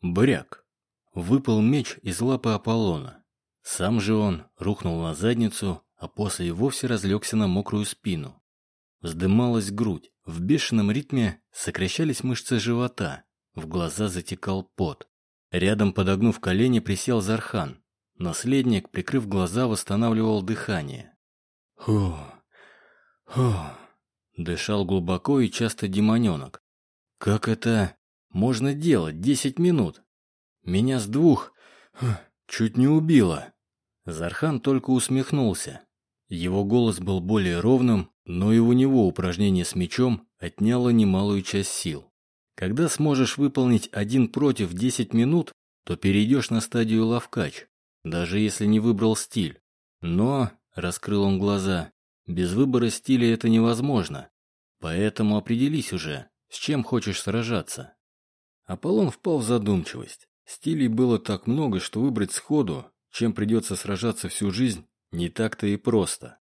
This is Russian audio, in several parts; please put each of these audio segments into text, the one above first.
Бряк. Выпал меч из лапы Аполлона. Сам же он рухнул на задницу, а после и вовсе разлегся на мокрую спину. Вздымалась грудь, в бешеном ритме сокращались мышцы живота, в глаза затекал пот. Рядом, подогнув колени, присел Зархан. Наследник, прикрыв глаза, восстанавливал дыхание. Фу, фу. Дышал глубоко и часто демоненок. Как это можно делать десять минут? Меня с двух чуть не убило. Зархан только усмехнулся. Его голос был более ровным, но и у него упражнение с мечом отняло немалую часть сил. Когда сможешь выполнить один против 10 минут, то перейдешь на стадию ловкач, даже если не выбрал стиль. Но, раскрыл он глаза, без выбора стиля это невозможно. Поэтому определись уже, с чем хочешь сражаться. Аполлон впал в задумчивость. Стилей было так много, что выбрать сходу, чем придется сражаться всю жизнь, не так-то и просто.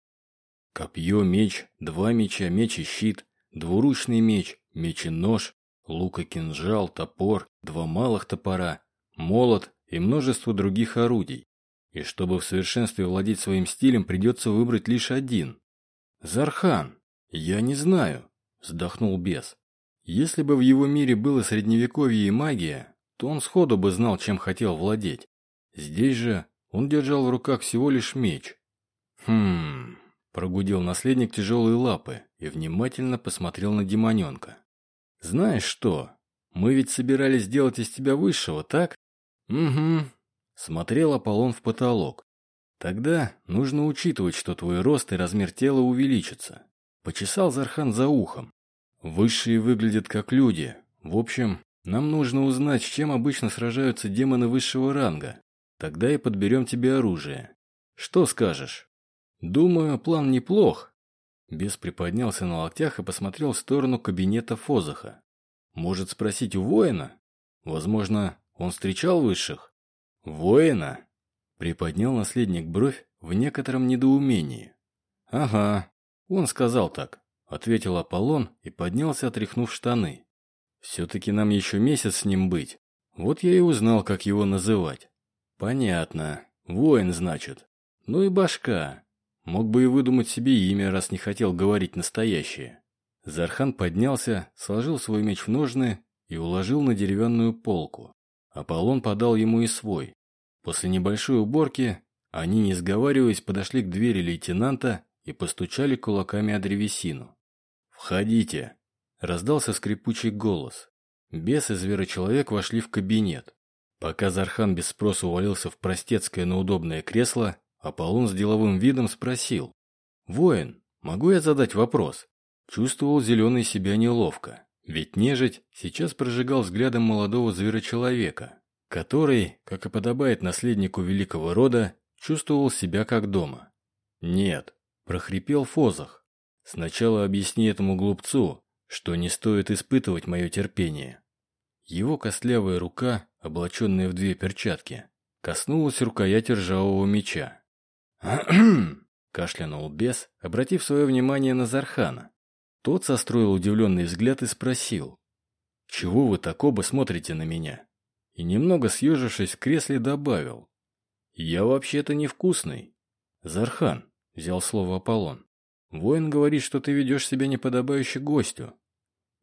Копье, меч, два меча, меч и щит, двуручный меч, меч и нож, лук и кинжал, топор, два малых топора, молот и множество других орудий. И чтобы в совершенстве владеть своим стилем, придется выбрать лишь один. Зархан, я не знаю, вздохнул бес. Если бы в его мире было средневековье и магия, то он сходу бы знал, чем хотел владеть. Здесь же он держал в руках всего лишь меч. «Хм...» – прогудел наследник тяжелые лапы и внимательно посмотрел на демоненка. «Знаешь что? Мы ведь собирались сделать из тебя высшего, так?» «Угу», – смотрел Аполлон в потолок. «Тогда нужно учитывать, что твой рост и размер тела увеличатся». Почесал Зархан за ухом. «Высшие выглядят как люди. В общем, нам нужно узнать, с чем обычно сражаются демоны высшего ранга. Тогда и подберем тебе оружие. Что скажешь? Думаю, план неплох. Бес приподнялся на локтях и посмотрел в сторону кабинета Фозаха. Может спросить у воина? Возможно, он встречал высших? Воина? Приподнял наследник бровь в некотором недоумении. Ага, он сказал так, ответил Аполлон и поднялся, отряхнув штаны. Все-таки нам еще месяц с ним быть. Вот я и узнал, как его называть. Понятно. Воин, значит. Ну и башка. Мог бы и выдумать себе имя, раз не хотел говорить настоящее. Зархан поднялся, сложил свой меч в ножны и уложил на деревянную полку. Аполлон подал ему и свой. После небольшой уборки они, не сговариваясь, подошли к двери лейтенанта и постучали кулаками о древесину. «Входите!» – раздался скрипучий голос. Бес и зверочеловек вошли в кабинет. Пока Зархан без спроса увалился в простецкое, но удобное кресло, Аполлон с деловым видом спросил. «Воин, могу я задать вопрос?» Чувствовал зеленый себя неловко. Ведь нежить сейчас прожигал взглядом молодого зверочеловека, который, как и подобает наследнику великого рода, чувствовал себя как дома. «Нет», – прохрипел Фозах. «Сначала объясни этому глупцу, что не стоит испытывать мое терпение». Его костлявая рука облаченная в две перчатки, коснулась рукояти ржавого меча. кашлянул бес, обратив свое внимание на Зархана. Тот состроил удивленный взгляд и спросил. «Чего вы так оба смотрите на меня?» И немного съежившись в кресле добавил. «Я вообще-то невкусный». «Зархан», — взял слово Аполлон, — «воин говорит, что ты ведешь себя неподобающе гостю».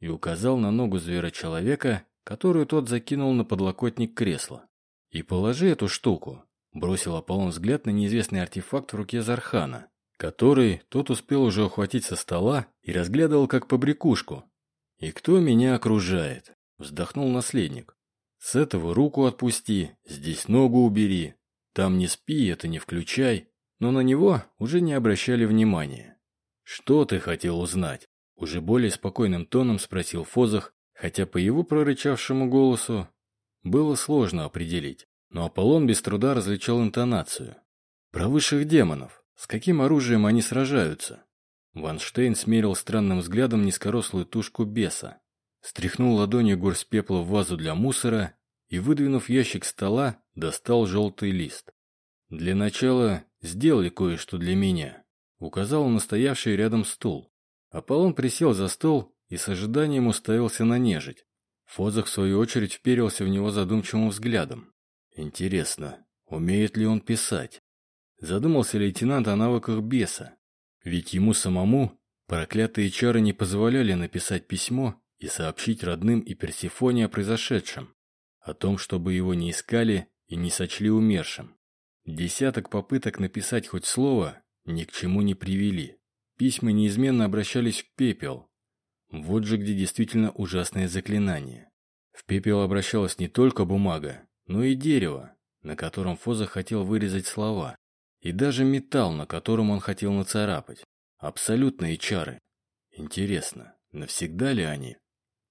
И указал на ногу зверочеловека, которую тот закинул на подлокотник кресла. «И положи эту штуку», – бросил Аполлон взгляд на неизвестный артефакт в руке Зархана, который тот успел уже ухватить со стола и разглядывал как побрякушку. «И кто меня окружает?» – вздохнул наследник. «С этого руку отпусти, здесь ногу убери. Там не спи, это не включай». Но на него уже не обращали внимания. «Что ты хотел узнать?» Уже более спокойным тоном спросил Фозах, хотя по его прорычавшему голосу было сложно определить, но Аполлон без труда различал интонацию. Про высших демонов. С каким оружием они сражаются? Ванштейн смерил странным взглядом низкорослую тушку беса, стряхнул ладонью горсть пепла в вазу для мусора и, выдвинув ящик стола, достал желтый лист. «Для начала сделай кое-что для меня», — указал на стоявший рядом стул. Аполлон присел за стол и с ожиданием уставился на нежить. Фозах, в свою очередь, вперился в него задумчивым взглядом. Интересно, умеет ли он писать? Задумался лейтенант о навыках беса. Ведь ему самому проклятые чары не позволяли написать письмо и сообщить родным и Персифоне о произошедшем, о том, чтобы его не искали и не сочли умершим. Десяток попыток написать хоть слово ни к чему не привели. Письма неизменно обращались в пепел. Вот же где действительно ужасное заклинание. В пепел обращалась не только бумага, но и дерево, на котором Фоза хотел вырезать слова, и даже металл, на котором он хотел нацарапать. Абсолютные чары. Интересно, навсегда ли они?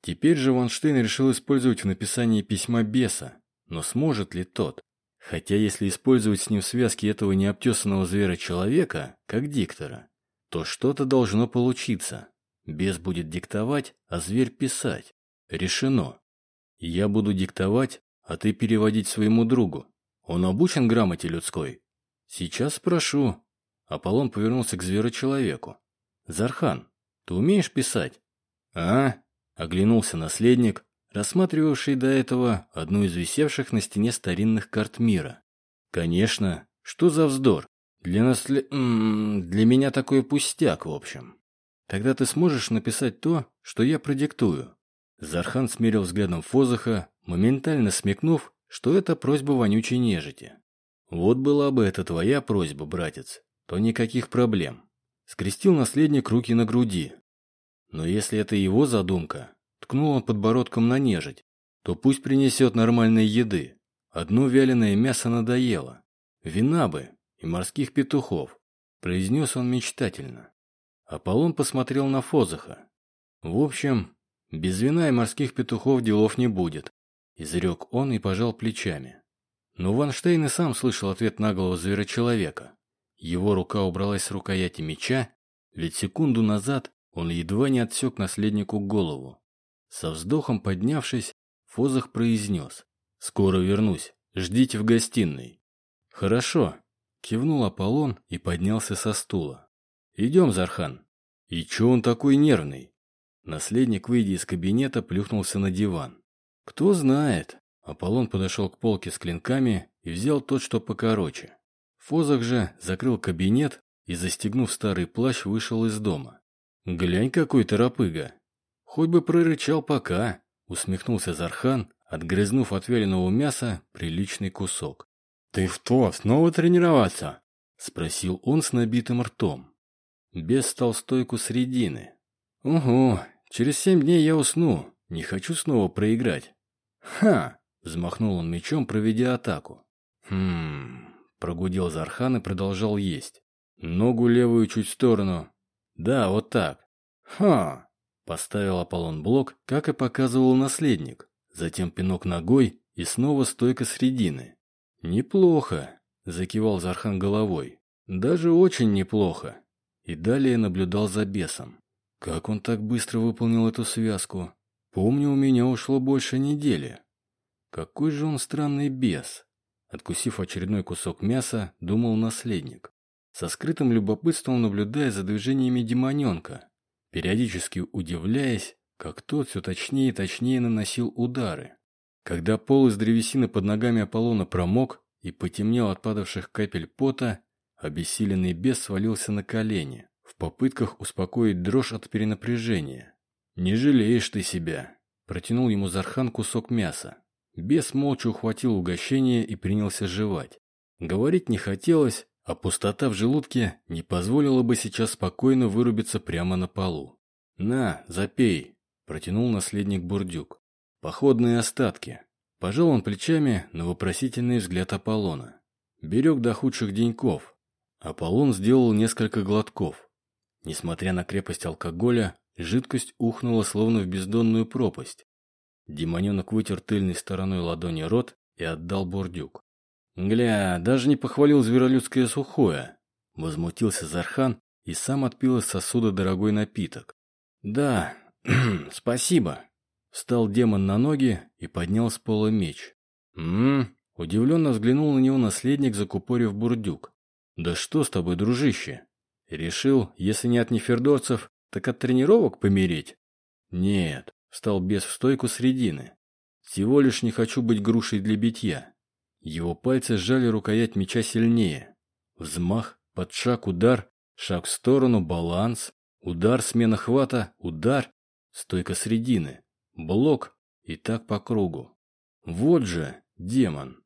Теперь же Ванштейн решил использовать в написании письма беса, но сможет ли тот? Хотя если использовать с ним связки этого необтесанного зверя-человека, как диктора, то что-то должно получиться. Бес будет диктовать, а зверь писать. Решено. Я буду диктовать, а ты переводить своему другу. Он обучен грамоте людской? Сейчас спрошу. Аполлон повернулся к зверочеловеку. Зархан, ты умеешь писать? А? Оглянулся наследник, рассматривавший до этого одну из висевших на стене старинных карт мира. «Конечно. Что за вздор? Для наслед... Для меня такой пустяк, в общем. Тогда ты сможешь написать то, что я продиктую». Зархан смерил взглядом Фозаха, моментально смекнув, что это просьба вонючей нежити. «Вот была бы это твоя просьба, братец, то никаких проблем». Скрестил наследник руки на груди. Но если это его задумка, Ткнул он подбородком на нежить. То пусть принесет нормальной еды. Одно вяленое мясо надоело. Вина бы и морских петухов, произнес он мечтательно. Аполлон посмотрел на Фозаха. В общем, без вина и морских петухов делов не будет. Изрек он и пожал плечами. Но Ванштейн и сам слышал ответ наглого зверочеловека. Его рука убралась с рукояти меча, ведь секунду назад он едва не отсек наследнику голову. Со вздохом поднявшись, Фозах произнес. «Скоро вернусь. Ждите в гостиной». «Хорошо», — кивнул Аполлон и поднялся со стула. «Идем, Зархан». «И че он такой нервный?» Наследник, выйдя из кабинета, плюхнулся на диван. «Кто знает». Аполлон подошел к полке с клинками и взял тот, что покороче. Фозах же закрыл кабинет и, застегнув старый плащ, вышел из дома. «Глянь, какой торопыга!» «Хоть бы прорычал пока», — усмехнулся Зархан, отгрызнув от вяленого мяса приличный кусок. «Ты что, снова тренироваться?» — спросил он с набитым ртом. Без стал стойку средины. «Угу, через семь дней я усну, не хочу снова проиграть». «Ха!» — взмахнул он мечом, проведя атаку. «Хм...» — прогудел Зархан и продолжал есть. «Ногу левую чуть в сторону. Да, вот так. Ха!» Поставил Аполлон блок, как и показывал наследник. Затем пинок ногой и снова стойка средины. «Неплохо», – закивал Зархан головой. «Даже очень неплохо». И далее наблюдал за бесом. Как он так быстро выполнил эту связку? Помню, у меня ушло больше недели. Какой же он странный бес. Откусив очередной кусок мяса, думал наследник. Со скрытым любопытством наблюдая за движениями демоненка, периодически удивляясь, как тот все точнее и точнее наносил удары. Когда пол из древесины под ногами Аполлона промок и потемнел от падавших капель пота, обессиленный бес свалился на колени, в попытках успокоить дрожь от перенапряжения. «Не жалеешь ты себя», – протянул ему Зархан кусок мяса. Бес молча ухватил угощение и принялся жевать. Говорить не хотелось, а пустота в желудке не позволила бы сейчас спокойно вырубиться прямо на полу. «На, запей!» – протянул наследник Бурдюк. «Походные остатки». Пожал он плечами на вопросительный взгляд Аполлона. Берег до худших деньков. Аполлон сделал несколько глотков. Несмотря на крепость алкоголя, жидкость ухнула словно в бездонную пропасть. Демоненок вытер тыльной стороной ладони рот и отдал бурдюк. «Гля, даже не похвалил зверолюдское сухое!» Возмутился Зархан и сам отпил из сосуда дорогой напиток. «Да, спасибо!» Встал демон на ноги и поднял с пола меч. «М-м-м!» Удивленно взглянул на него наследник, закупорив бурдюк. «Да что с тобой, дружище? Решил, если не от нефердорцев, так от тренировок помереть?» «Нет, Встал бес в стойку средины. Всего лишь не хочу быть грушей для битья. Его пальцы сжали рукоять меча сильнее. Взмах, подшаг, удар, шаг в сторону, баланс, удар, смена хвата, удар, стойка средины, блок и так по кругу. Вот же демон.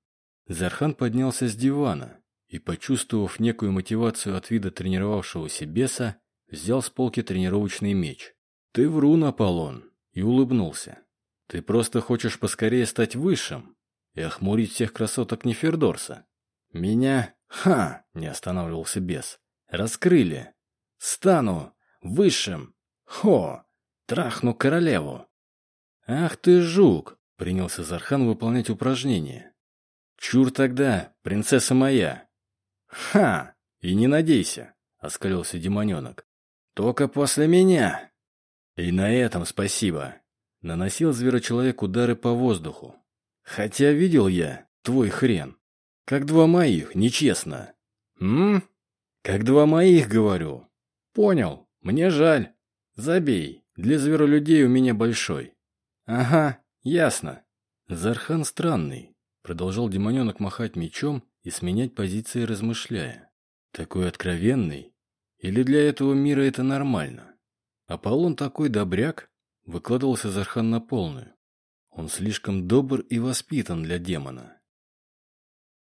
Зархан поднялся с дивана и, почувствовав некую мотивацию от вида тренировавшегося беса, взял с полки тренировочный меч. «Ты врун, Аполлон!» и улыбнулся. «Ты просто хочешь поскорее стать высшим и охмурить всех красоток Нефердорса. Меня, ха, не останавливался бес, раскрыли. Стану высшим, хо, трахну королеву». «Ах ты жук!» — принялся Зархан выполнять упражнение. «Чур тогда, принцесса моя!» «Ха! И не надейся!» — оскалился демоненок. «Только после меня!» «И на этом спасибо!» Наносил зверочеловек удары по воздуху. «Хотя видел я твой хрен. Как два моих, нечестно!» «М? Как два моих, говорю!» «Понял, мне жаль. Забей, для зверолюдей у меня большой». «Ага, ясно». Зархан странный, Продолжал демоненок махать мечом и сменять позиции, размышляя. Такой откровенный? Или для этого мира это нормально? Аполлон такой добряк, выкладывался Зархан на полную. Он слишком добр и воспитан для демона.